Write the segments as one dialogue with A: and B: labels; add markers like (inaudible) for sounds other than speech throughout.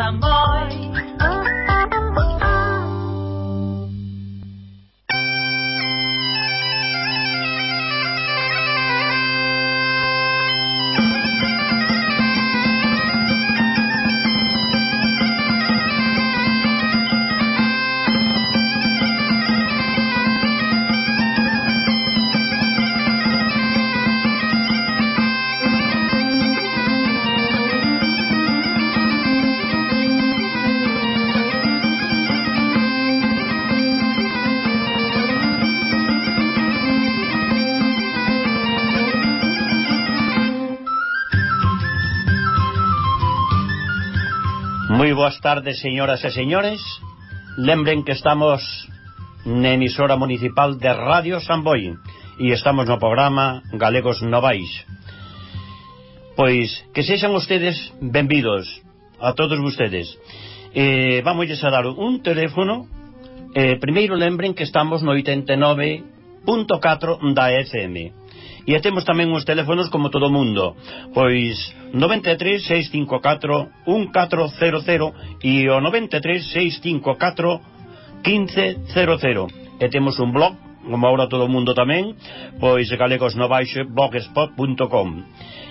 A: tambor. boas tardes, señoras e señores. Lembren que estamos na emisora municipal de Radio Samboy e estamos no programa Galegos Novais. Pois que sexan ustedes benvidos a todos ustedes. Eh, vamos a dar un teléfono. Eh, primeiro lembren que estamos no 89.4 da FM E temos tamén uns teléfonos como todo o mundo. Pois 93 654 1400 e o 93 654 1500. E temos un blog como ahora todo o mundo tamén, pois galegosnovaixo.blogspot.com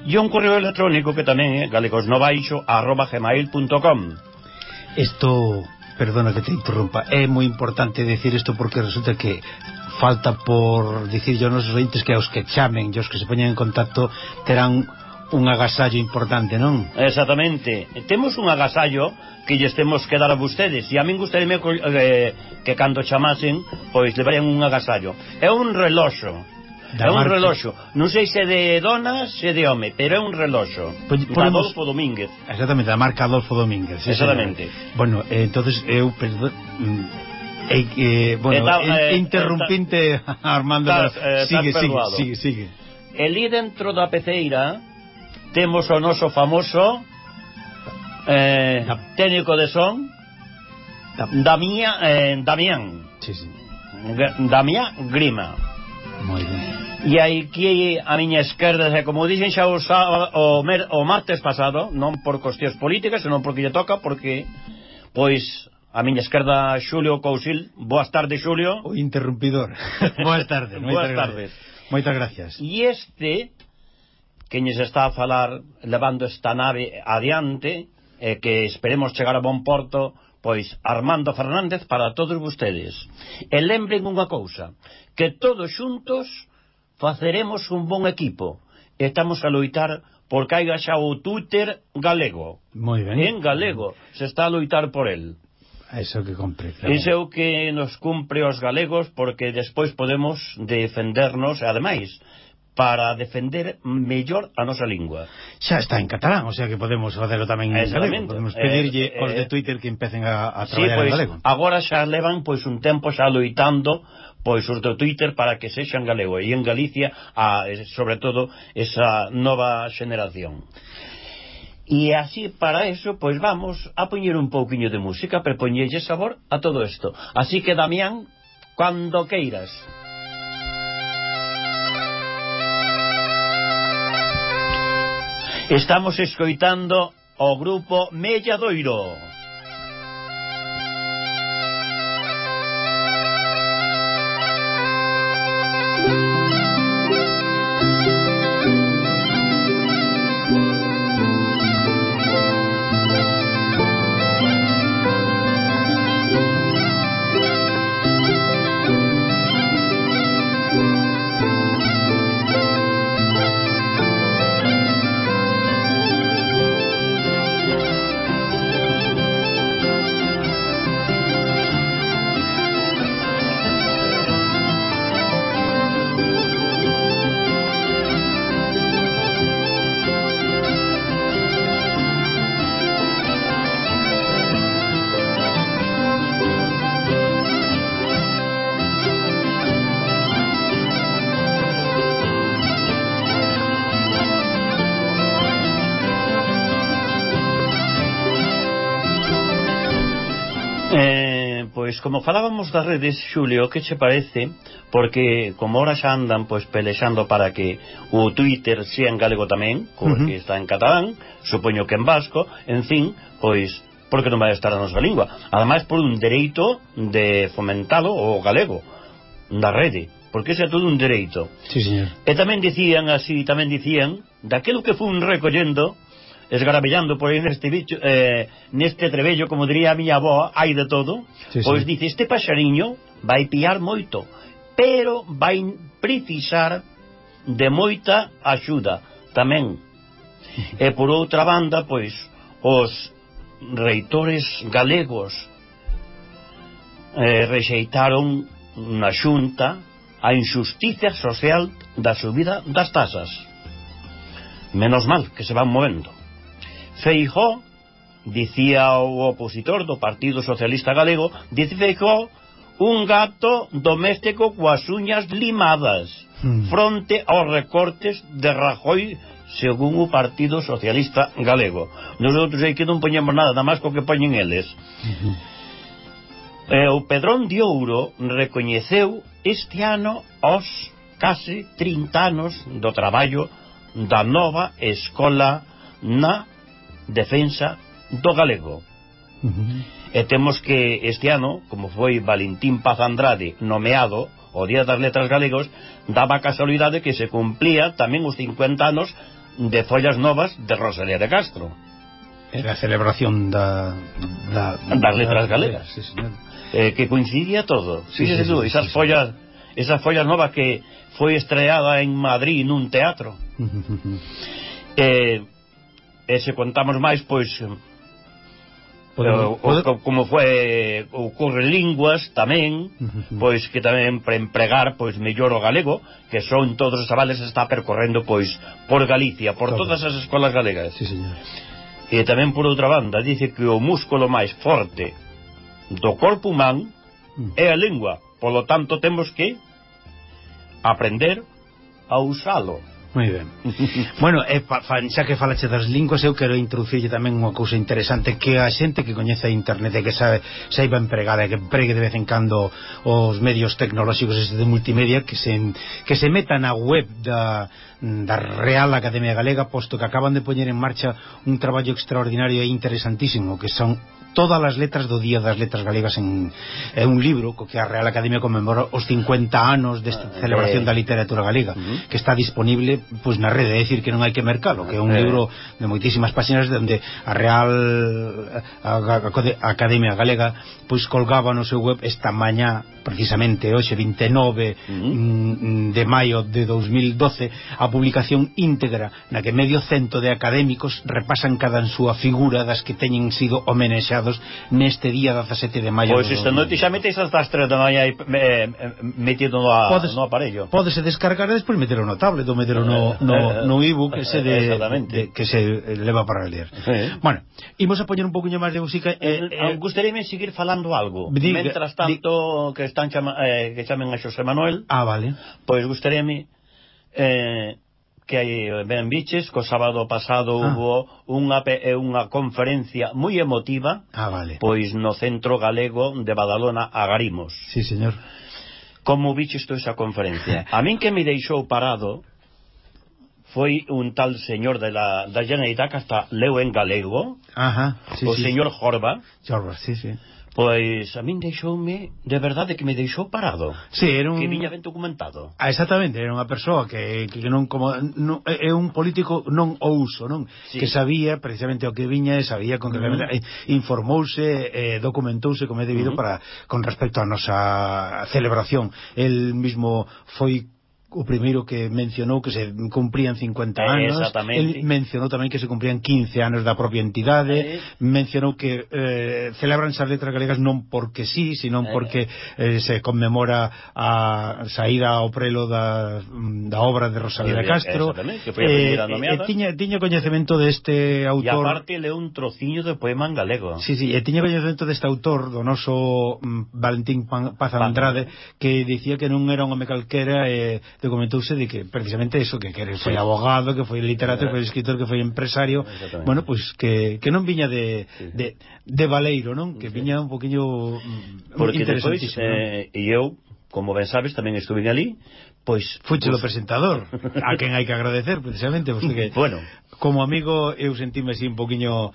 A: e un correo electrónico que tamén é galegosnovaixo.gmail.com
B: Isto, perdona que te interrompa, é moi importante decir isto porque resulta que falta por dicir yo nos ointes que aos que chamen e os que se poñen en contacto terán un agasallo importante, non?
A: Exactamente. Temos un agasallo que lles temos que dar a vostedes. E a min gustaríame eh, que cando chamasen, pois levarían un agasallo. É un reloxo. Da é un marca. reloxo. Non sei se de dona, se de home, pero é un reloxo.
B: Pois, pues,
A: ponemos... Adolfo Domínguez.
B: Exactamente, da marca Adolfo Domínguez.
A: Exactamente.
B: Bueno, eh, entonces eu... Perdón, mm, E que, bueno, e, e eh, interrumpinte está, (laughs) Armando,
A: eh,
B: sigue, sigue, sigue, sigue.
A: E li dentro da peceira temos o noso famoso eh, técnico de son Damia, eh, Damián.
B: Sí, sí.
A: Damián Grima.
B: Moi ben.
A: E aquí a miña esquerda, como dixen xa o, o, mer, o martes pasado, non por cuestións políticas, senón porque lle toca, porque pois A miña esquerda, Xulio Cousil. Boas tardes, Xulio.
B: O interrumpidor. Boas (laughs) tardes.
A: Boas tardes.
B: Moitas gracias.
A: E este, que nos está a falar levando esta nave adiante, e eh, que esperemos chegar a bon porto, pois Armando Fernández para todos vostedes. E lembren unha cousa, que todos xuntos faceremos un bon equipo. Estamos a loitar porque hai xa o Twitter galego.
B: Moi ben.
A: En galego. Se está a loitar por el.
B: Eso que cumpre. Claro.
A: Iso é o que nos cumpre os galegos porque despois podemos defendernos, ademais, para defender mellor a nosa lingua.
B: Xa está en catalán, o sea que podemos facelo tamén en galego. Podemos pedirlle eh, aos de eh, Twitter que empecen a, a traballar sí,
A: pois,
B: en galego.
A: Agora xa levan pois un tempo xa loitando pois os de Twitter para que sexan galego e en Galicia a, eh, sobre todo esa nova xeneración. E así, para eso, pois vamos a poñer un pouquiño de música para poñerlle sabor a todo isto. Así que, Damián, cando queiras. Estamos escoitando o grupo Mella Doiro. Pois como falábamos das redes, Xulio, que che parece? Porque como ahora xa andan pois pelexando para que o Twitter sea en galego tamén, porque uh -huh. está en catalán, supoño que en vasco, en fin, pois porque non vai estar a nosa lingua. Ademais por un dereito de fomentalo o galego da rede, porque ese é todo un dereito.
B: Sí, señor.
A: E tamén dicían así, tamén dicían, daquelo que fun recollendo, esgarabellando por aí neste bicho, eh, neste trebello, como diría a miña avó, hai de todo,
B: sí,
A: pois
B: sí.
A: dice, este paxariño vai piar moito, pero vai precisar de moita axuda tamén. E por outra banda, pois, os reitores galegos eh, rexeitaron na xunta a injusticia social da subida das tasas. Menos mal que se van movendo. Feijó, dicía o opositor do Partido Socialista Galego, dice Feijó, un gato doméstico coas uñas limadas
B: hmm.
A: fronte aos recortes de Rajoy según o Partido Socialista Galego. Nosotros que non poñemos nada, nada máis co que poñen eles. Eh, o Pedrón de Ouro recoñeceu este ano os case 30 anos do traballo da nova escola na defensa do galego. E temos que este ano, como foi Valentín Paz Andrade nomeado o Día das Letras Galegos, daba casualidade que se cumplía tamén os 50 anos de Follas Novas de Rosalía de Castro.
B: Era a celebración da, da,
A: das letras da, galegas.
B: Sí, señor.
A: Eh, que coincidía todo.
B: Sí,
A: sí,
B: sí,
A: tú,
B: sí,
A: esas
B: sí,
A: follas sí. esas follas novas que foi estreada en Madrid nun teatro.
B: eh,
A: E se contamos máis, pois eh,
B: podemos,
A: o, o, como foi o correlinguas tamén, pois que tamén para empregar pois mellor o galego, que son todos os chavales está percorrendo pois por Galicia, por todas as escolas galegas.
B: Sí, señor.
A: E tamén por outra banda, dice que o músculo máis forte do corpo humán
B: mm.
A: é a lingua, polo tanto temos que aprender a usalo.
B: Moi ben. (laughs) bueno, e pa, fa, xa que falache das linguas, eu quero introducirlle tamén unha cousa interesante que a xente que coñece a internet e que sabe, saiba empregada e que empregue de vez en cando os medios tecnolóxicos de multimedia que se, que se meta na web da, da Real Academia Galega posto que acaban de poñer en marcha un traballo extraordinario e interesantísimo que son todas as letras do Día das Letras Galegas en é un libro co que a Real Academia conmemora os 50 anos desta
A: ah,
B: celebración
A: eh.
B: da literatura galega,
A: uh -huh.
B: que está disponible pois na rede, é dicir que non hai que mercalo, que é un
A: eh.
B: libro de moitísimas páxinas onde a Real Academia Galega pois colgaba no seu web esta mañá precisamente hoxe 29
A: uh
B: -huh. de maio de 2012 a publicación íntegra na que medio cento de académicos repasan cada en súa figura das que teñen sido homenaxeadas anunciados neste día 17 de maio.
A: Pois esta noite xa metes hasta as 3 da mañá e metido no, a,
B: podes,
A: no aparello.
B: Pódese descargar e despois metelo no tablet ou metelo no, eh, no, eh, no ebook ese de, de, que se eh, leva para ler.
A: Sí.
B: Bueno, imos a poñer un poquinho máis de música.
A: Eh,
B: eh,
A: Gustaríame seguir falando algo.
B: Diga,
A: Mentras tanto diga, que están chama, eh, que chamen a Xosé Manuel.
B: Ah, vale.
A: Pois gustaríame eh, que hai ben biches, co sábado pasado
B: ah.
A: hubo unha eh, unha conferencia moi emotiva,
B: ah, vale.
A: pois no Centro Galego de Badalona Agarimos.
B: Sí, señor.
A: Como biches toda esa conferencia. (laughs) A min que me deixou parado foi un tal señor de la, da Generalitat que hasta leu en galego,
B: Ajá, sí,
A: o
B: sí,
A: señor sí. Jorba.
B: Jorba, sí, sí
A: Pois a min deixoume, de verdade que me deixou parado.
B: Sí, era un...
A: Que viña ben documentado.
B: Ah, exactamente, era unha persoa que, que non como... Non, é un político non ouso, non?
A: Sí.
B: Que sabía precisamente o que viña e sabía concretamente... Uh eh, -huh. Informouse, eh, documentouse como é debido
A: uh -huh.
B: para con respecto á nosa celebración. El mismo foi o primeiro que mencionou que se cumprían 50 anos el mencionou tamén que se cumprían 15 anos da propia entidade
A: eh.
B: mencionou que eh, celebran as letras galegas non porque sí sino
A: eh.
B: porque eh, se conmemora a saída ao prelo da, da obra de Rosalía Castro.
A: que
B: eh, eh, tiña, tiña coñecemento deste autor.
A: e aparte leu un trociño de poema en galego.
B: Sí, sí, e tiña coñecemento deste autor do noso mm, Valentín Paz Andrade que dicía que non era un home calquera e eh, documentouse de que precisamente eso que que foi abogado, que foi literato, que foi eh, escritor, que foi empresario, bueno, pois pues, que, que non viña de,
A: sí.
B: de, de Valeiro, non? Que viña un poquinho mm,
A: Porque depois, eh, e eu, como ben sabes, tamén estuve ali, pois...
B: Fuche pues...
A: o
B: presentador, (laughs) a quen hai que agradecer, precisamente, porque,
A: bueno.
B: como amigo, eu sentime así un poquinho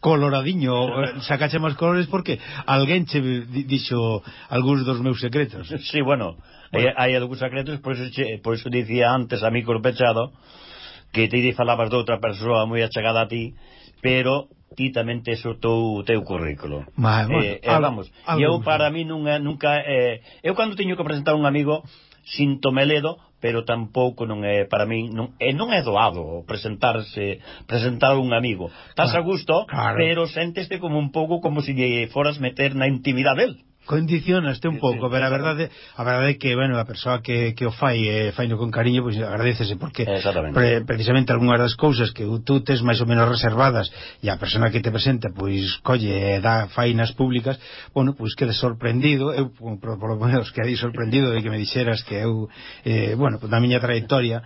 B: coloradiño, sacache máis colores porque alguén che dixo algúns dos meus secretos. (laughs)
A: Sí, bueno, bueno. hai algúns secretos, por eso, che, por eso dicía antes a mí pechado que ti falabas de outra persoa moi achegada a ti, pero ti tamén tes o teu, teu currículo.
B: Mas, eh, bueno,
A: eh, eh, vamos, e eu para mí nunca, nunca eh, eu cando teño que presentar un amigo sinto meledo, pero tampouco non é para min non e non é doado presentarse presentar un amigo. Estás claro, a gusto, claro. pero sénteste como un pouco como se si foras meter na intimidade del
B: condicionaste un pouco, sí, pero a verdade, a verdade é que, bueno, a persoa que, que o fai e eh, faino con cariño, pois pues, agradecese porque pre, precisamente algunhas das cousas que tú tes máis ou menos reservadas e a persona que te presenta, pois colle e dá fainas públicas, bueno, pois quedes sorprendido, eu por, por lo menos quedei sorprendido de que me dixeras que eu, eh, bueno, pois, na miña trayectoria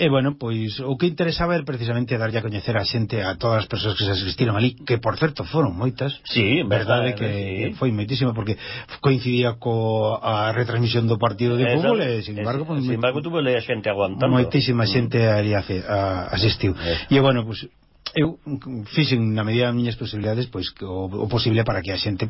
B: E, bueno, pois, o que interesaba era precisamente darlle a coñecer a xente a todas as persoas que se asistiron ali, que, por certo, foron moitas.
A: Sí,
B: verdade, verdade que sí. foi moitísima, porque coincidía co a retransmisión do partido de fútbol, e, sin embargo,
A: pois, sin embargo, tuve a xente aguantando.
B: Moitísima mm. xente ali a, a, asistiu. E, bueno, pois, pues, eu fixen na medida das miñas posibilidades pois o, o posible para que a xente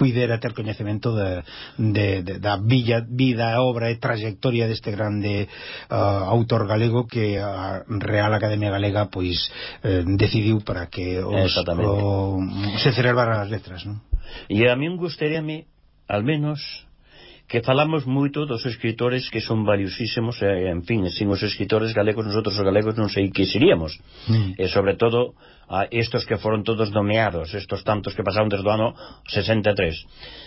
B: puidera ter coñecemento de, de, de, da villa, vida, obra e trayectoria deste grande uh, autor galego que a Real Academia Galega pois eh, decidiu para que os, o, se celebraran as letras non?
A: e a min gustaríame al menos que falamos moito dos escritores que son valiosísimos, e, en fin, sin os escritores galegos, nosotros os galegos non sei que seríamos. Mm. E sobre todo, a estos que foron todos nomeados, estos tantos que pasaron desde o ano 63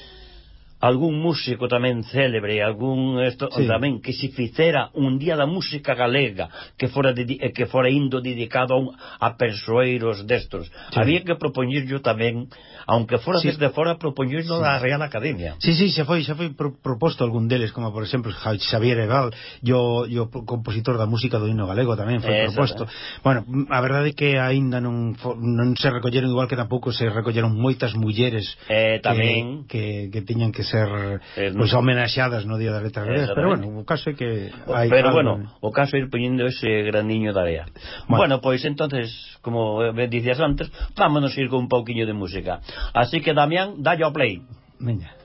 A: algún músico tamén célebre, algún esto, sí. tamén que se fixera un día da música galega que fora de, que fora indo dedicado a, un, a persoeiros destos. Sí. Había que propoñirlo tamén, aunque fora sí. desde fora propoñirlo sí. a Real Academia.
B: Sí, sí, xa foi, xa foi pro, proposto algún deles, como por exemplo Xavier Ebal, yo, yo compositor da música do hino galego tamén foi Esa, proposto. Eh. Bueno, a verdade é que aínda non non se recolleron igual que tampouco se recolleron moitas mulleres
A: eh, tamén
B: que, que, que tiñan que ser eh, pois pues, homenaxeadas no Día das Letras Galegas, pero bueno, o caso é que
A: hai Pero algo... bueno, o caso é ir poñendo ese graniño da área. Bueno, bueno pois entonces, como eh, dicías antes, vámonos ir con un pouquiño de música. Así que Damián, dalle ao play.
B: Veña.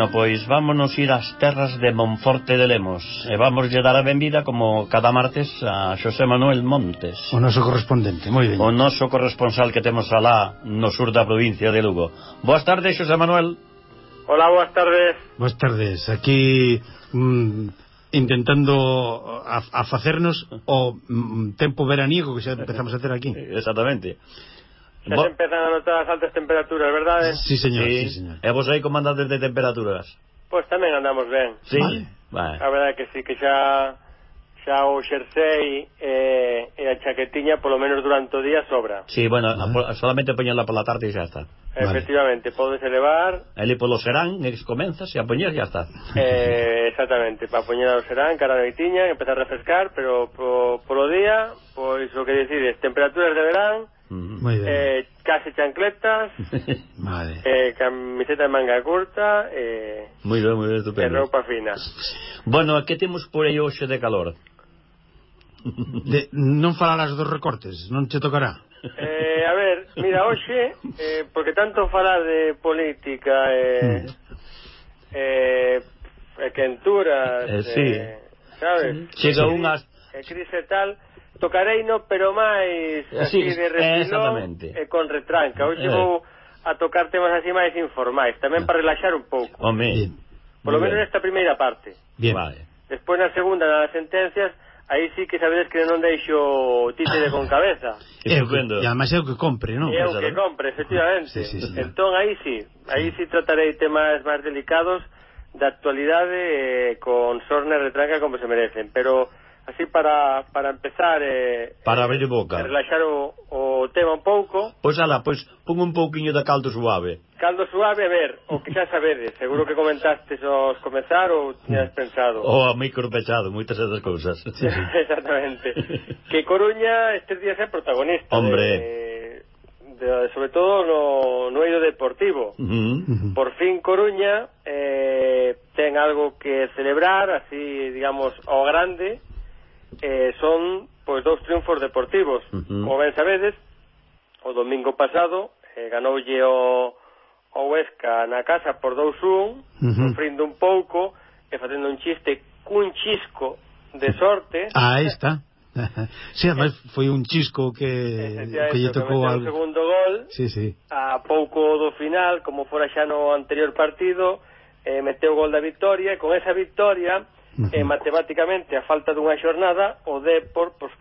A: Bueno, pois vámonos ir ás terras de Monforte de Lemos E vamos lle dar a benvida como cada martes a Xosé Manuel Montes.
B: O noso correspondente, moi ben.
A: O noso corresponsal que temos alá no sur da provincia de Lugo. Boas tardes, Xosé Manuel.
C: Hola, boas tardes.
B: Boas tardes, aquí mmm, intentando a, a facernos o mm, tempo veraniego que xa empezamos a ter aquí.
A: Eh, exactamente.
C: Xa se empezan a notar as altas temperaturas, verdade?
B: Sí, señor, sí.
A: sí
B: señor.
A: E vos aí como andades de temperaturas?
C: Pois tamén andamos ben.
A: Sí,
B: vale.
A: vale.
C: A verdade que sí, que xa xa o xersei eh, e a chaquetiña polo menos durante o día sobra.
A: Sí, bueno,
B: vale.
A: solamente poñela pola tarde e xa está.
C: Efectivamente, podes elevar...
A: Ele polo serán, e comenzas e a poñer, ya está.
C: Eh, exactamente, para poñer ao serán, cara de vitiña, empezar a refrescar, pero po, polo día, pois o que decides, temperaturas de verán,
B: mm,
C: eh, case chancletas, (laughs)
B: vale.
C: eh, camiseta de manga curta, eh,
A: muy ben, muy ben,
C: e roupa fina.
A: Bueno, que temos por aí hoxe de calor?
B: De, non falarás dos recortes, non che tocará?
C: Eh, a ver, mira, hoxe, eh, porque tanto falar de política e... Eh, eh, e quenturas,
A: eh, sí.
C: eh, sabes?
A: Chega
C: sí.
A: unhas...
C: Eh, e crise tal, tocarei no, pero máis
A: eh,
C: así
A: sí,
C: de refilón e con retranca. Hoxe
A: eh.
C: vou a tocar temas así máis informais, tamén para relaxar un pouco.
A: Home.
C: Por lo menos nesta primeira parte.
B: Bien,
A: vale.
C: Despois na segunda, nas sentencias, aí sí que sabedes que non deixo títere con cabeza. (laughs)
A: Estupendo.
B: E ademais é o que compre, non?
C: É o que
A: eh?
C: compre, efectivamente.
B: Sí, sí, sí,
C: entón, aí sí, aí sí tratarei temas máis delicados da actualidade eh, con sorna e retranca como se merecen, pero así para, para empezar eh,
A: para abrir boca.
C: relaxar o, o tema un pouco.
A: Pois ala, pois pon un pouquiño de caldo suave.
C: Caldo suave, a ver, o que xa sabedes seguro que comentastes aos comezar ou tiñas mm. pensado.
A: O a micro pechado, moitas das cousas. (laughs)
C: Exactamente. (laughs) Que Coruña estes días é protagonista
A: Hombre.
C: de, de, Sobre todo no, no eido deportivo.
A: Uh
B: -huh.
C: Por fin Coruña eh, ten algo que celebrar así, digamos, ao grande eh, son pois dous triunfos deportivos.
A: Uh -huh.
C: Como ben sabedes, o domingo pasado eh, ganoulle o, o Huesca na casa por 2-1,
B: uh -huh.
C: sofrindo un pouco e facendo un chiste cun chisco de sorte.
B: Ah, está. (laughs) sí, además foi un chisco que, que lle tocou al...
C: segundo gol
B: sí, sí.
C: a pouco do final como fora xa no anterior partido eh, meteu o gol da victoria e con esa victoria
B: Uh
C: -huh. E matemáticamente, a falta dunha xornada, o Depor pois,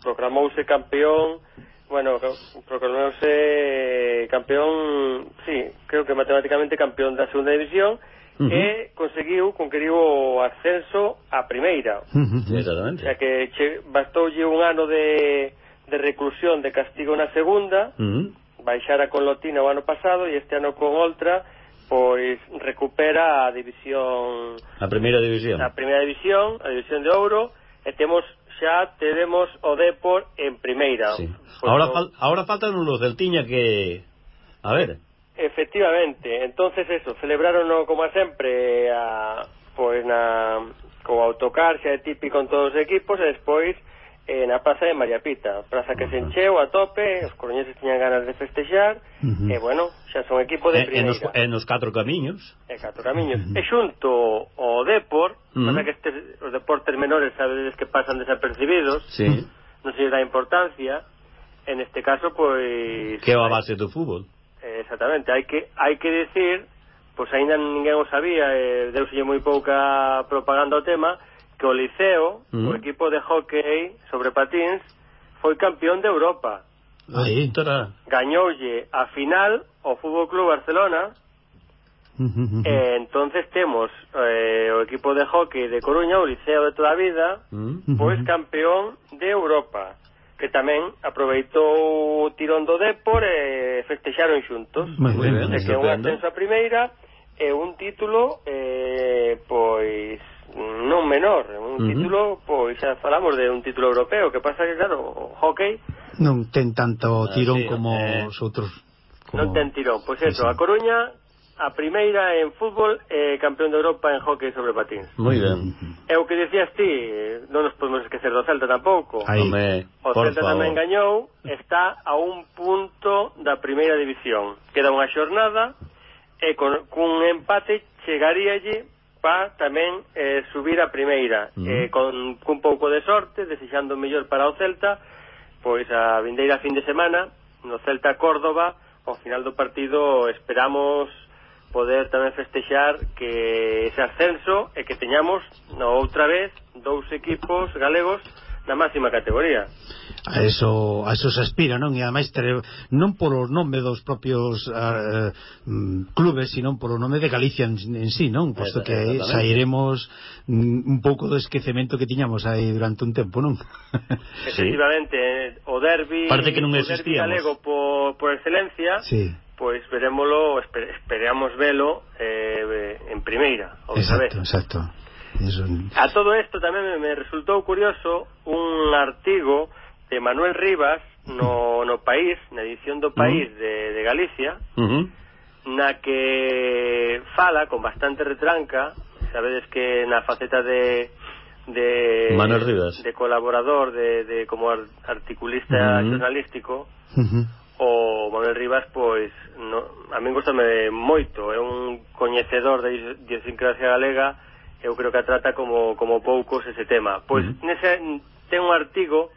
C: proclamouse campeón bueno, proclamouse campeón, sí, creo que matemáticamente campeón da segunda división
A: uh -huh.
C: e conseguiu, conqueriu o ascenso a primeira.
B: Uh
C: -huh.
A: Exactamente.
C: O sea que che, bastoulle un ano de, de reclusión de castigo na segunda,
A: uh -huh.
C: baixara con Lotina o ano pasado e este ano con Oltra, pois recupera a división
A: a primeira división.
C: A primeira división a división de Ouro e temos xa teremos o Depor en primeira.
A: Sí.
C: Pois
A: ahora,
C: no...
A: fal, ahora faltan unos del Tiña que a ver.
C: Efectivamente. Entonces eso celebraron como a sempre a, pois na co autocar xa é típico en todos os equipos e despois eh, na Praza de María Pita, praza que uh -huh. se encheu a tope, os coruñeses tiñan ganas de festexar,
B: uh -huh.
C: e bueno, xa son equipo de primeira.
A: E, nos, e catro camiños.
C: E catro camiños. Uh -huh. E xunto ao Depor,
A: uh
C: -huh. que estes, os deportes menores sabedes que pasan desapercibidos,
A: sí.
C: non se dá importancia, en este caso, pois...
A: Que é a base do fútbol.
C: Eh, exactamente, hai que, hai que decir, pois aínda ninguén o sabía, eh, deuselle moi pouca propaganda ao tema, que o Liceo,
A: mm.
C: o equipo de hockey sobre patíns, foi campeón de Europa.
B: Aí,
A: tará.
C: Gañoulle a final o Fútbol Club Barcelona. (laughs) e entonces temos eh, o equipo de hockey de Coruña, o Liceo de toda a vida,
A: mm.
C: pois (laughs) campeón de Europa que tamén aproveitou o tirón do Depor e festexaron xuntos.
B: Moi ben,
C: que un ascenso a primeira e un título eh, pois non menor, un
A: uh -huh.
C: título, pois xa falamos de un título europeo, que pasa que claro, o hockey
B: non ten tanto
A: ah,
B: tirón ah,
A: sí,
B: como
A: eh,
B: os outros. Como...
C: Non ten tirón, pois eso,
B: sí.
C: a Coruña a primeira en fútbol e eh, campeón de Europa en hockey sobre patins.
A: Moi ben.
C: E o que decías ti, non nos podemos esquecer do Celta tampouco.
B: Aí,
A: Home,
C: o Celta
A: favor.
C: tamén gañou, está a un punto da primeira división. Queda unha xornada e con, cun empate chegaríalle Pa tamén eh, subir a primeira.
A: Uh -huh.
C: eh, con, cun pouco de sorte, desexando o mellor para o Celta, pois a vindeira fin de semana, no Celta Córdoba, ao final do partido esperamos poder tamén festexar que ese ascenso e que teñamos no, outra vez dous equipos galegos na máxima categoría.
B: A eso, a eso se aspira, non? E ademais ter, non polo nome dos propios uh, clubes, sino polo nome de Galicia en, en sí, non? Posto que sairemos mm, un pouco do esquecemento que tiñamos aí durante un tempo, non? (laughs)
C: Efectivamente, sí. o derbi,
A: Parte que non
C: o derbi galego por, por excelencia,
B: sí.
C: pois verémolo, esper, esperamos velo eh, en primeira, outra vez.
B: Exacto, exacto Eso...
C: A todo isto tamén me me resultou curioso un artigo de Manuel Rivas no, no País, na edición do País uh -huh. de, de Galicia,
A: uh -huh.
C: na que fala con bastante retranca, sabedes que na faceta de de
A: Manuel Rivas.
C: de colaborador de, de como articulista
A: uh -huh.
C: jornalístico
B: uh -huh.
C: o Manuel Rivas pois no, a min gustame moito é un coñecedor da idiosincrasia galega eu creo que a trata como, como poucos ese tema. Pois
A: uh -huh.
C: nese, ten un artigo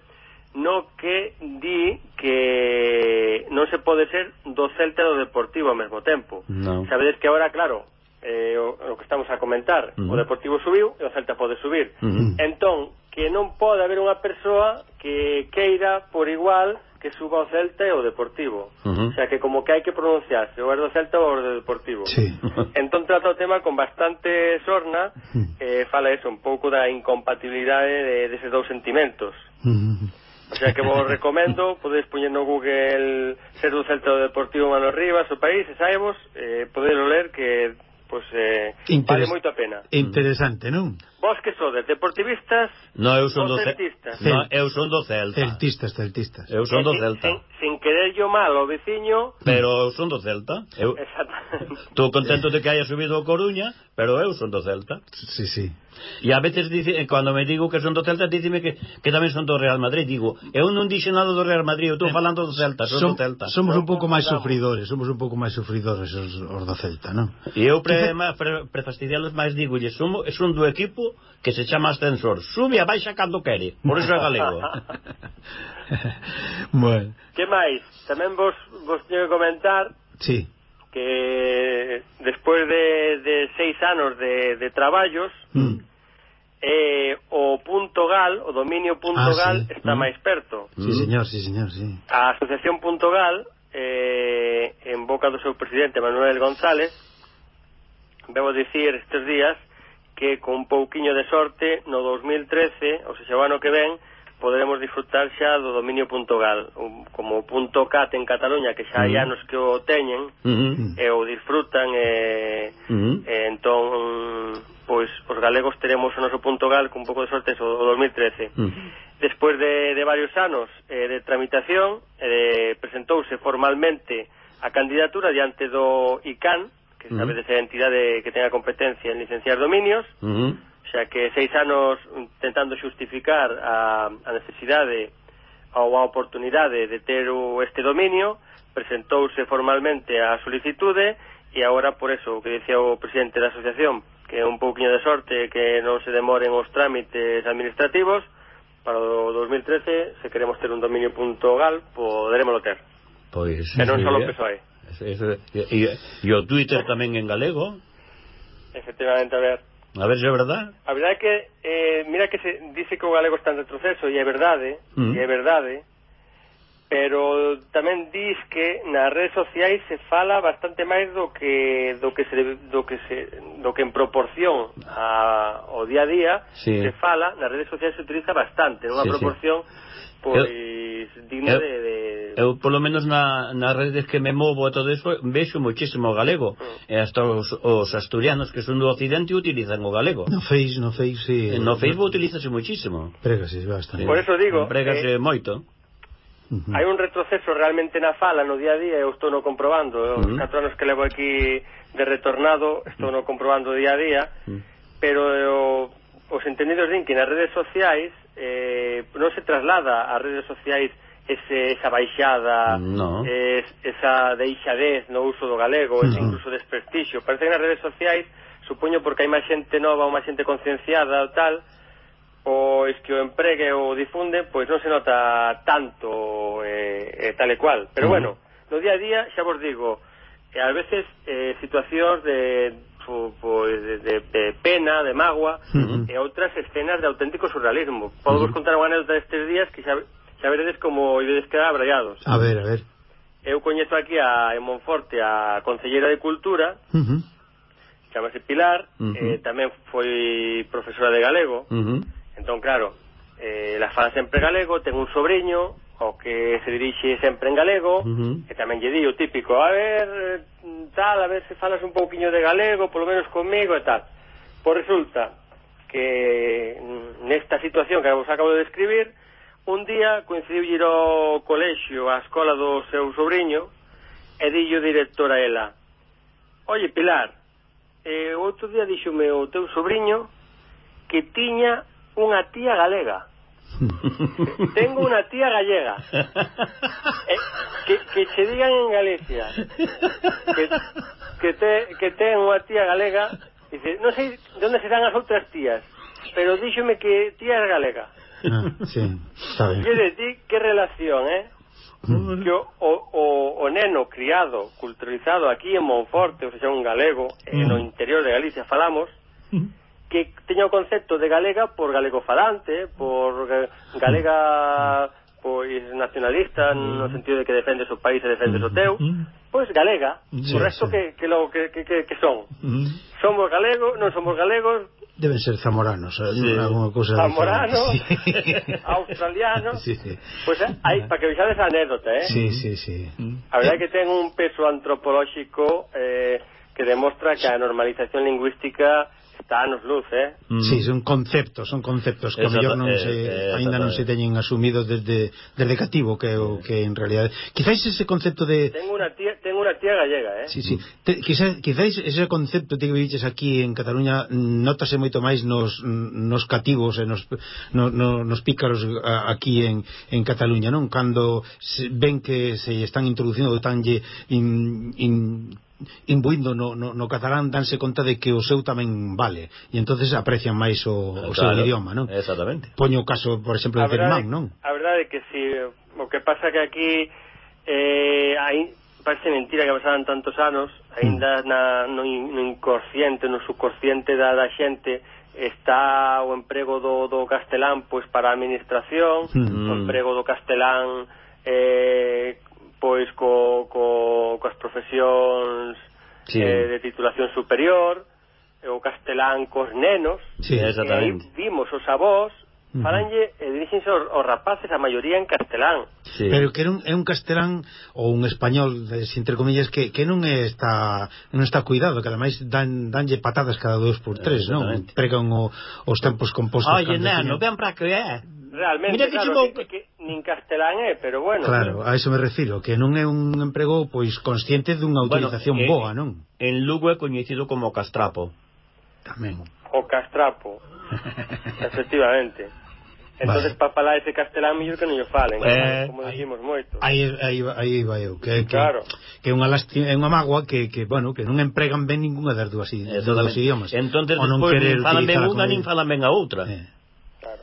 C: no que di que non se pode ser do Celta do Deportivo ao mesmo tempo.
A: No.
C: Sabedes que agora, claro, eh, o, o que estamos a comentar,
A: uh -huh.
C: o Deportivo subiu e o Celta pode subir.
A: Uh -huh.
C: Entón, que non pode haber unha persoa que queira por igual que suba o Celta e o Deportivo.
A: Uh -huh.
C: O sea, que como que hai que pronunciarse, o do Celta ou o do Deportivo.
B: Sí. (laughs)
C: entón trata o tema con bastante sorna, eh, fala eso, un pouco da incompatibilidade de, deses dous sentimentos. Uh -huh. O sea que vos recomendo, podedes poñer no Google ser do Celta do Deportivo Mano Rivas, o país, e saibos, eh, podelo ler que pues, eh,
B: Interes vale
C: moito a pena.
B: Interesante, non?
C: Vos que sodes, deportivistas
A: no, eu son do
C: celtistas?
A: No, eu son do Celta.
B: Celtistas, celtistas.
A: Eu son do
C: eh,
A: Celta.
C: Sin, sin querer yo mal ao veciño...
A: Pero eu son do Celta. Eu...
C: Exactamente.
A: Tú contento de que haya subido o Coruña, pero eu son do Celta.
B: Sí, sí.
A: E a veces, dice, eh, cando me digo que son do Celta, dicime que, que tamén son do Real Madrid. Digo, eu non dixen nada do Real Madrid, eu estou eh, falando do Celta, son,
B: son
A: do Celta.
B: Somos un pouco máis sufridores, somos un pouco máis sufridores os, os do Celta, non?
A: E eu, pre, pre, pre máis, digo, son, son do equipo que se chama ascensor. Sube a baixa cando quere, por iso é galego. (laughs)
B: bueno.
C: Que máis? Tamén vos, vos teño que comentar
B: sí.
C: que despois de, de seis anos de, de traballos,
B: mm.
C: eh, o punto gal, o dominio punto
B: ah,
C: gal,
B: sí.
C: está
A: mm.
C: máis perto.
B: Sí,
A: mm.
B: señor, sí, señor, sí.
C: A asociación punto gal, eh, en boca do seu presidente Manuel González, debo dicir estes días, que con pouquiño de sorte no 2013, ou seja, o ano que ven, poderemos disfrutar xa do dominio.gal como punto .cat en Cataluña que xa hai
A: mm-hmm.
C: anos que o teñen
A: uh -huh.
C: e o disfrutan e, uh
A: -huh.
C: e entón pois os galegos teremos o noso punto .gal con un pouco de sorte o 2013
A: uh -huh.
C: despois de, de varios anos eh, de tramitación eh, presentouse formalmente a candidatura diante do ICAN que
A: uh
C: -huh. establece a entidade que tenga competencia en licenciar dominios,
A: uh -huh.
C: xa que seis anos tentando xustificar a, a necesidade ou a oportunidade de ter o, este dominio, presentouse formalmente a solicitude e agora por eso, o que dicía o presidente da asociación, que é un pouquiño de sorte que non se demoren os trámites administrativos, para o 2013, se queremos ter un dominio.gal, poderemoslo ter.
A: Pois,
C: e non só o PSOE.
A: Eh. Eso, e, e o Twitter tamén en galego.
C: Efectivamente, a ver.
A: A ver se é verdad.
C: A verdade é que, eh, mira que se dice que o galego está en retroceso, e é verdade,
A: mm.
C: e é verdade, pero tamén dis que nas redes sociais se fala bastante máis do que do que se do que se do que en proporción a, ao día a día
A: sí.
C: se fala, nas redes sociais se utiliza bastante, nunha
A: sí,
C: proporción sí. pois eu, digna
A: eu,
C: de, de
A: eu polo menos na, nas redes que me movo e todo eso vexo moitísimo o galego.
C: Mm.
A: e hasta os, os asturianos que son do occidente utilizan o galego.
B: No Face, no Face, sí, eh,
A: no Facebook utilízase moitísimo
B: pregase bastante.
C: Por eso digo
A: pregase
C: eh,
A: moito.
C: Hai un retroceso realmente na fala no día a día, eu estou no comprobando, os
A: uh
C: catro anos que levo aquí de retornado, estou no comprobando día a día, pero o, os entendidos din que nas redes sociais eh, non se traslada ás redes sociais ese, esa baixada,
A: no.
C: es, esa deixadez no uso do galego, no. ese incluso desprestixio. Parece que nas redes sociais, supoño porque hai máis xente nova ou máis xente concienciada ou tal, pois que o empregue ou difunde, pois non se nota tanto eh, eh, tal e cual. Pero bueno, no día a día, xa vos digo, que ás a veces eh, situacións de, pois, de, de, de pena, de magua,
B: uh -huh.
C: e outras escenas de auténtico surrealismo. Podo uh mm-hmm. -huh. contar unha anécdota destes días que xa xa veredes como ibedes quedar abraiados.
B: A ver, a ver.
C: Eu coñezo aquí a en Monforte a Concellera de Cultura,
B: uh -huh.
C: chamase Pilar,
A: uh -huh.
C: eh, tamén foi profesora de galego,
A: uh -huh.
C: entón, claro, eh, la fala sempre galego, ten un sobrinho, o que se dirixe sempre en galego,
A: uh
C: -huh. que tamén lle di o típico, a ver, tal, a ver se falas un pouquiño de galego, polo menos comigo e tal. Pois resulta que mm, nesta situación que vos acabo de describir, Un día coincidiu ir ao colexio, á escola do seu sobrinho, e dillo director a ela, Oye, Pilar, eh, outro día díxome o teu sobrinho que tiña unha tía galega. (laughs) Tengo unha tía gallega. Eh, que, que che digan en Galicia que, que, te, que ten unha tía galega, dice, non sei de onde serán as outras tías, pero díxome que tía é galega.
B: Ah, sí, está bien.
C: Quere ti que relación, eh? Mm. que o, o, o neno criado, culturalizado aquí en Monforte, ou seja, un galego, eh, no mm. interior de Galicia falamos, mm. que teña o concepto de galega por galego falante, por galega pois nacionalista no sentido de que defende o país e defende o teu, pois galega,
B: sí,
C: o resto
B: sí.
C: que, que, lo, que, que, que son. Somos galegos, non somos galegos,
B: deben ser zamoranos eh,
A: sí.
B: alguna
C: cosa
B: zamoranos
C: australiano. (laughs)
B: sí, sí.
C: pues eh, hai, para que vexades a anécdota eh?
B: sí, sí, sí.
C: a verdade que ten un peso antropolóxico eh, que demostra que a normalización lingüística está nos luz, eh?
A: Mm.
B: Sí, son conceptos, son conceptos que
A: Exacto,
B: mellor non se
A: eh, eh
B: aínda non se teñen asumidos desde desde cativo que é o que en realidad. Quizais ese concepto de
C: Tengo una tía dinastía gallega, eh?
B: Sí, sí. Te, quizá, quizáis ese concepto que viviches aquí en Cataluña notase moito máis nos, nos cativos e nos, no, no, nos pícaros aquí en, en Cataluña, non? Cando se, ven que se están introducindo tanlle in, in, imbuindo no, no, no catalán danse conta de que o seu tamén vale e entonces aprecian máis o, o seu
A: claro,
B: idioma, non?
A: Exactamente.
B: Poño o caso, por exemplo, de Germán, non?
C: A verdade é que si o que pasa que aquí eh, hai, parece mentira que pasaran tantos anos aínda mm. na, no, in, no inconsciente no subconsciente da, da xente está o emprego do, do castelán pois para a administración
B: mm
C: o emprego do castelán eh, pois co, co, coas profesións
A: sí.
C: eh, de titulación superior o castelán cos nenos
B: sí,
A: exactamente.
C: vimos os avós
B: Uh
C: -huh. E eh, dirixense aos, aos rapaces a maioría en castelán.
A: Sí.
B: Pero que non é un castelán ou un español, des, entre comillas, que, que non é está non está cuidado, que ademais dan danlle patadas cada dous por tres, non? Pregan o, os tempos compostos.
A: Oye, nano, vean para que é.
C: Realmente,
A: Mira que
C: claro,
A: chimou...
C: que, que nin castelán é, pero bueno.
B: Claro, a eso me refiro, que non é un emprego pois consciente dunha utilización bueno,
A: eh,
B: boa, non?
A: En Lugo é coñecido como castrapo.
B: Tamén.
C: O castrapo. (laughs) Efectivamente. Entonces,
B: vale.
C: para falar ese castelán, mellor que non lle falen,
A: eh,
C: como dicimos moito.
B: Aí, aí, aí vai eu, que, que,
C: claro.
B: que é unha lastima, é unha mágoa que, que, bueno, que non empregan ben ningunha das dúas, dos idiomas.
A: Entonces, despois,
B: non
A: nin falan ben unha, nin falan ben a outra.
B: Eh.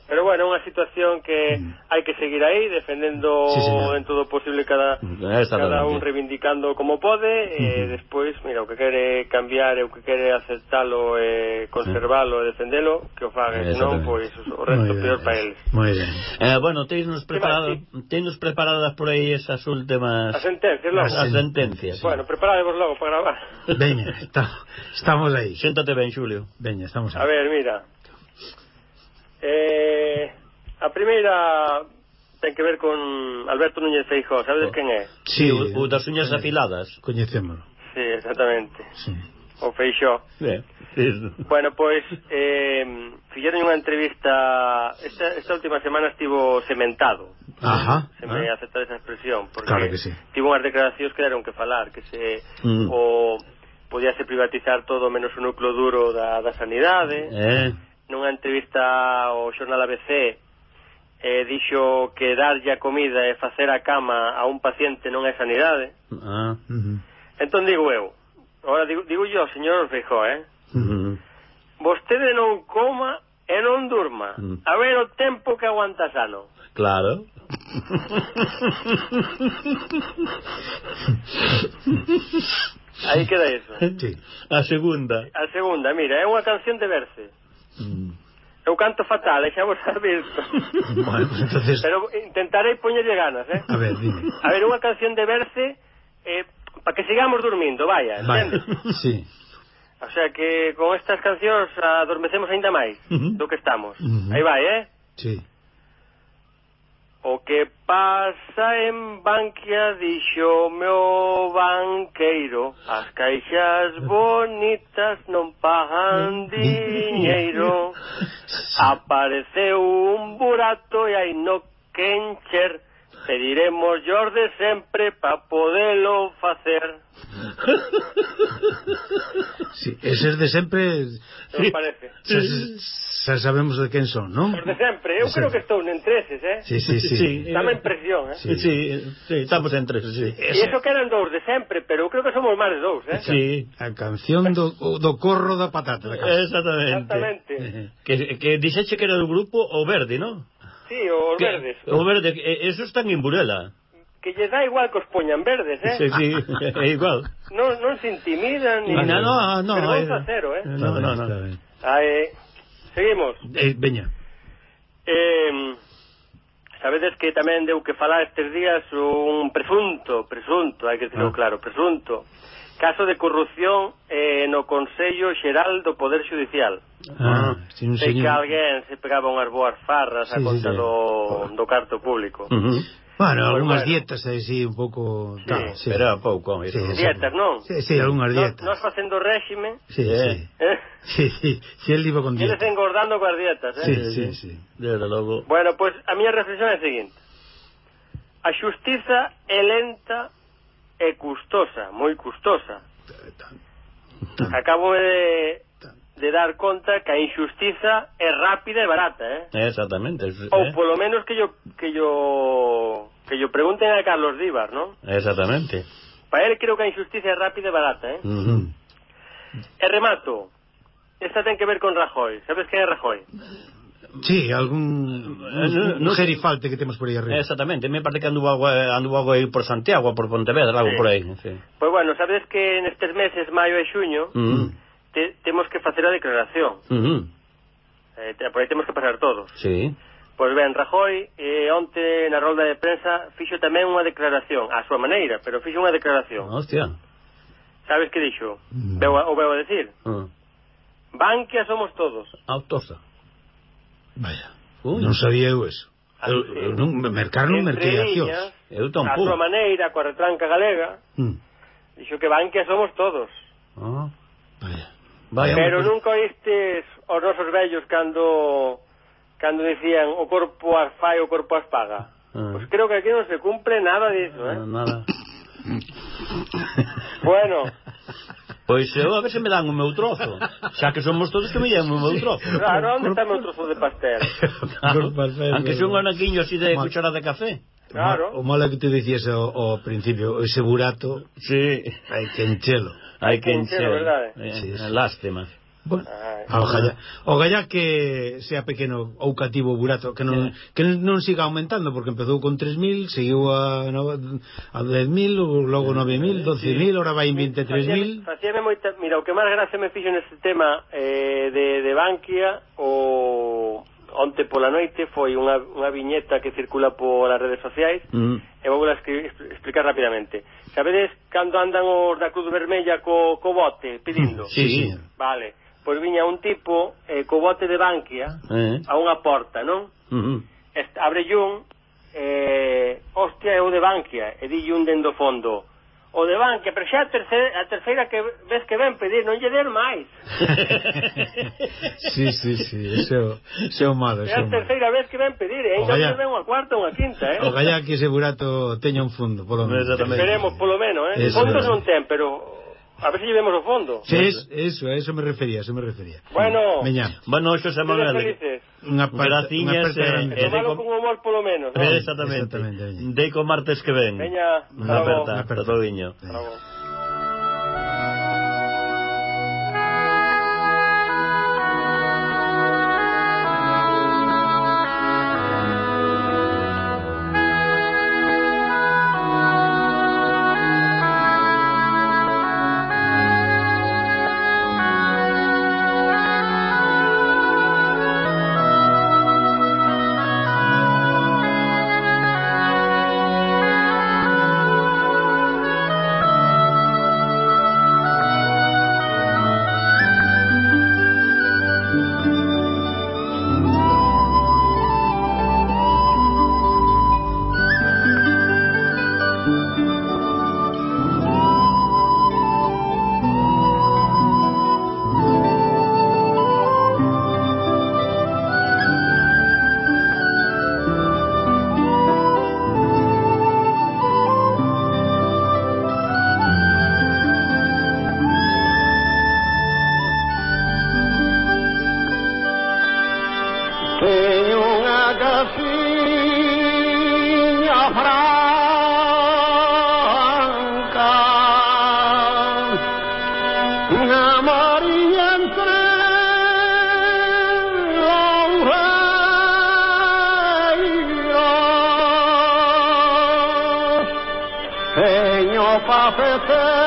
C: Pero bueno, é unha situación que mm. hai que seguir aí defendendo
B: sí, señor.
C: en todo posible cada
A: eh,
C: cada un reivindicando como pode mm eh, -hmm. e despois, mira, o que quere cambiar e o que quere aceptalo e eh, conservalo e defendelo, que o fague,
A: non?
C: Pois o resto
B: Muy
C: peor para eles.
B: Moi ben.
A: Eh, bueno,
C: teisnos
A: preparado, teisnos preparadas por aí esas últimas
C: as sentencias, logo.
A: As sentencias. Sí.
C: Bueno, preparádevos logo para gravar.
B: Veña, está, estamos aí.
A: Séntate ben, Xulio.
B: Veña, estamos aí.
C: A ver, mira, Eh, a primeira ten que ver con Alberto Núñez Feijó, sabedes
A: oh.
C: quen é?
B: Sí,
A: o, o das uñas afiladas.
B: Coñecémolo.
C: Sí, exactamente.
B: Sí.
C: O Feijó.
A: Ben,
C: bueno, pois, eh, fixeron unha entrevista, esta, esta última semana estivo sementado.
B: Ajá.
C: Se me
B: ah.
C: aceptar esa expresión, porque
B: claro que sí.
C: tivo unhas declaracións que deron que falar, que se...
A: Mm.
C: O, podíase privatizar todo menos o núcleo duro da, da sanidade
A: eh
C: nunha entrevista ao xornal ABC eh, dixo que darlle a comida e facer a cama a un paciente non é sanidade.
A: Ah,
B: uh -huh.
C: Entón digo eu, ora digo, digo yo señor Feijó, eh?
A: Uh -huh.
C: Vostede non coma e non durma.
A: Uh -huh.
C: A ver o tempo que aguanta sano.
A: Claro.
C: Aí queda eso.
B: Sí.
A: A segunda.
C: A segunda, mira, é unha canción de verse.
A: Mm.
C: Eu canto fatal, xa vos sabes.
B: bueno, pues entonces...
C: Pero intentarei poñerlle ganas, eh?
B: A ver, dime.
C: A ver, unha canción de verse eh, para que sigamos durmindo, vaya, entendes?
B: Sí.
C: O sea que con estas cancións adormecemos aínda máis
A: uh -huh.
C: do que estamos.
B: Uh -huh.
C: Aí vai, eh?
B: Sí.
C: O que pasa en Bankia dixo meu banqueiro As caixas bonitas non pagan diñeiro. (laughs) Apareceu un burato e hai no que encher pediremos Jordi sempre para podelo facer. (laughs)
B: Sí, eses de sempre...
C: ¿Os parece.
B: Xa, xa sabemos de quen son, non?
C: Os de sempre, eu
B: de
C: creo
B: sempre.
C: que estou entre eses, eh?
B: Sí, sí, sí.
A: sí.
C: Dame impresión, eh?
A: Sí, sí, sí estamos en tres, sí.
C: E iso que eran dous de sempre, pero eu creo que somos máis de dous, eh?
A: Sí,
B: a canción do, do corro da patata. Da
A: Exactamente.
C: Exactamente.
A: Que, que dixeche que era do grupo O Verde, non?
C: Sí, os
A: que,
C: verdes.
A: Os verdes, eh, esos están en Burela.
C: Que lle dá igual que os poñan verdes, eh?
A: Sí, sí, (laughs) é igual.
C: Non, non se intimidan ni...
A: Ah, no, no, no.
C: Vergonza
A: eh,
C: cero, eh?
A: No, no, no.
B: no.
C: Ah, eh, seguimos.
B: Eh, veña.
C: Eh, sabedes que tamén deu que falar estes días un presunto, presunto, hai que decirlo
B: ah.
C: claro, presunto Caso de corrupción eh, no Consello Xeral do Poder Judicial.
B: Ah, sí, un
C: que alguén se pegaba unhas boas farras
B: sí, a
C: conta
B: sí, sí.
C: do, do carto público.
A: Uh
B: -huh.
C: Bueno,
B: algunhas
C: bueno.
B: dietas así un pouco...
C: Sí.
B: Claro, sí.
A: Pero pouco.
B: Sí, sí,
C: dietas, non?
B: Sí, sí, algunhas dietas.
C: Nos, nos facendo réxime...
B: Sí,
A: eh.
C: eh.
B: Sí, sí, sí, el iba con dietas.
C: Eles engordando coas dietas, eh?
B: Sí, sí. sí.
A: Desde logo.
C: Bueno, pois pues, a miña reflexión é a seguinte. A xustiza é lenta e custosa, moi custosa. Acabo de, de dar conta que a injustiza é rápida e barata, eh?
A: Exactamente. es-
C: Ou
A: eh,
C: polo menos que yo que yo que yo pregunten a Carlos Díbar, ¿no?
A: Exactamente.
C: Para él creo que a injustiza é rápida e barata, eh? E remato. Esta ten que ver con Rajoy. Sabes quen é Rajoy?
B: Sí, algún
A: eh, no, no,
B: gerifalte que temos por aí arriba.
A: Exactamente, me parece que anduvo algo, anduvo algo aí por Santiago, por Pontevedra, algo
C: sí.
A: por aí. Sí.
C: Pois bueno, sabedes que nestes meses, maio e xuño,
A: mm.
C: te, temos que facer a declaración.
A: Mm
C: eh, te, por aí temos que pasar todos.
A: Sí.
C: Pois ben, Rajoy, eh, onte na rolda de prensa, fixo tamén unha declaración, a súa maneira, pero fixo unha declaración.
A: Hostia.
C: Sabes que dixo?
B: Mm.
C: Veu, o veu a decir?
A: Mm.
C: Banquia somos todos.
A: Autosa.
B: Vaya.
A: Uy.
B: Non sabía eu eso. Eu, eu non, mercar non merquei a
A: Eu tampouco.
C: A súa maneira, coa retranca galega,
B: mm.
C: dixo que Bankia somos todos.
A: Ah,
B: vaya.
A: vaya
C: Pero
A: pues...
C: nunca oístes os nosos vellos cando cando dicían o corpo as fai, o corpo as paga.
A: Ah.
C: Pois pues creo que aquí non se cumple nada disso, eh?
A: Ah, nada.
C: bueno,
A: Pois eu a ver se me dan o meu trozo Xa que somos todos que me den o meu trozo
C: Claro, onde está o meu trozo de pastel? (laughs)
A: claro,
B: pastel
A: Anque xe un anaquiño así de cuchara de café
C: Claro.
B: O malo que te dicías ao, ao principio, ese burato,
A: sí.
B: hai que enchelo.
A: Hai que
C: enchelo, verdade?
A: Eh,
B: sí, sí.
A: Lástima.
B: Bueno, ao galla, o galla que sea pequeno ou cativo o burato que non, que non siga aumentando porque empezou con 3.000, seguiu a, no, a 10.000, logo 9.000 12.000, ora vai en 23.000
C: Facíame moita, mira, o que máis gracia me fixo neste tema eh, de, de Bankia o onte pola noite foi unha, unha viñeta que circula polas redes sociais
A: mm.
C: e vou explicar rapidamente sabedes cando andan os da Cruz Vermella co, co bote pedindo?
A: Sí, sí.
C: vale pois viña un tipo eh, co bote de Bankia
A: eh.
C: a unha porta, non?
A: Uh-huh.
C: Uh -huh. Abre un, eh, hostia, é o de Bankia, e dille un dendo fondo, o de Bankia, pero xa a terceira, a terceira que ves que ven pedir, non lle der máis. (laughs)
B: sí, sí, sí, xeo, xeo malo, xeo malo.
C: É a terceira vez que ven pedir, e ainda galla... ven unha cuarta, unha quinta, eh?
B: O galla que ese burato teña un fundo, polo menos.
C: Esperemos, polo menos, eh? Fondos non ten, pero A ver se llevemos vemos o fondo.
B: Sí, es, eso, a eso me refería, eso me refería.
C: Bueno.
B: Meñá.
A: Bueno, xo
C: se
A: Manuel.
B: Unha
A: graciñas
B: e
A: eh, de
C: con humor polo menos.
A: ¿no? Exactamente.
B: Exactamente de
A: co martes que ven.
C: Veña.
A: Unha aperta, todo viño.
C: Bravo.
D: Villa Franca, una María entre los reyes, Señor Papete.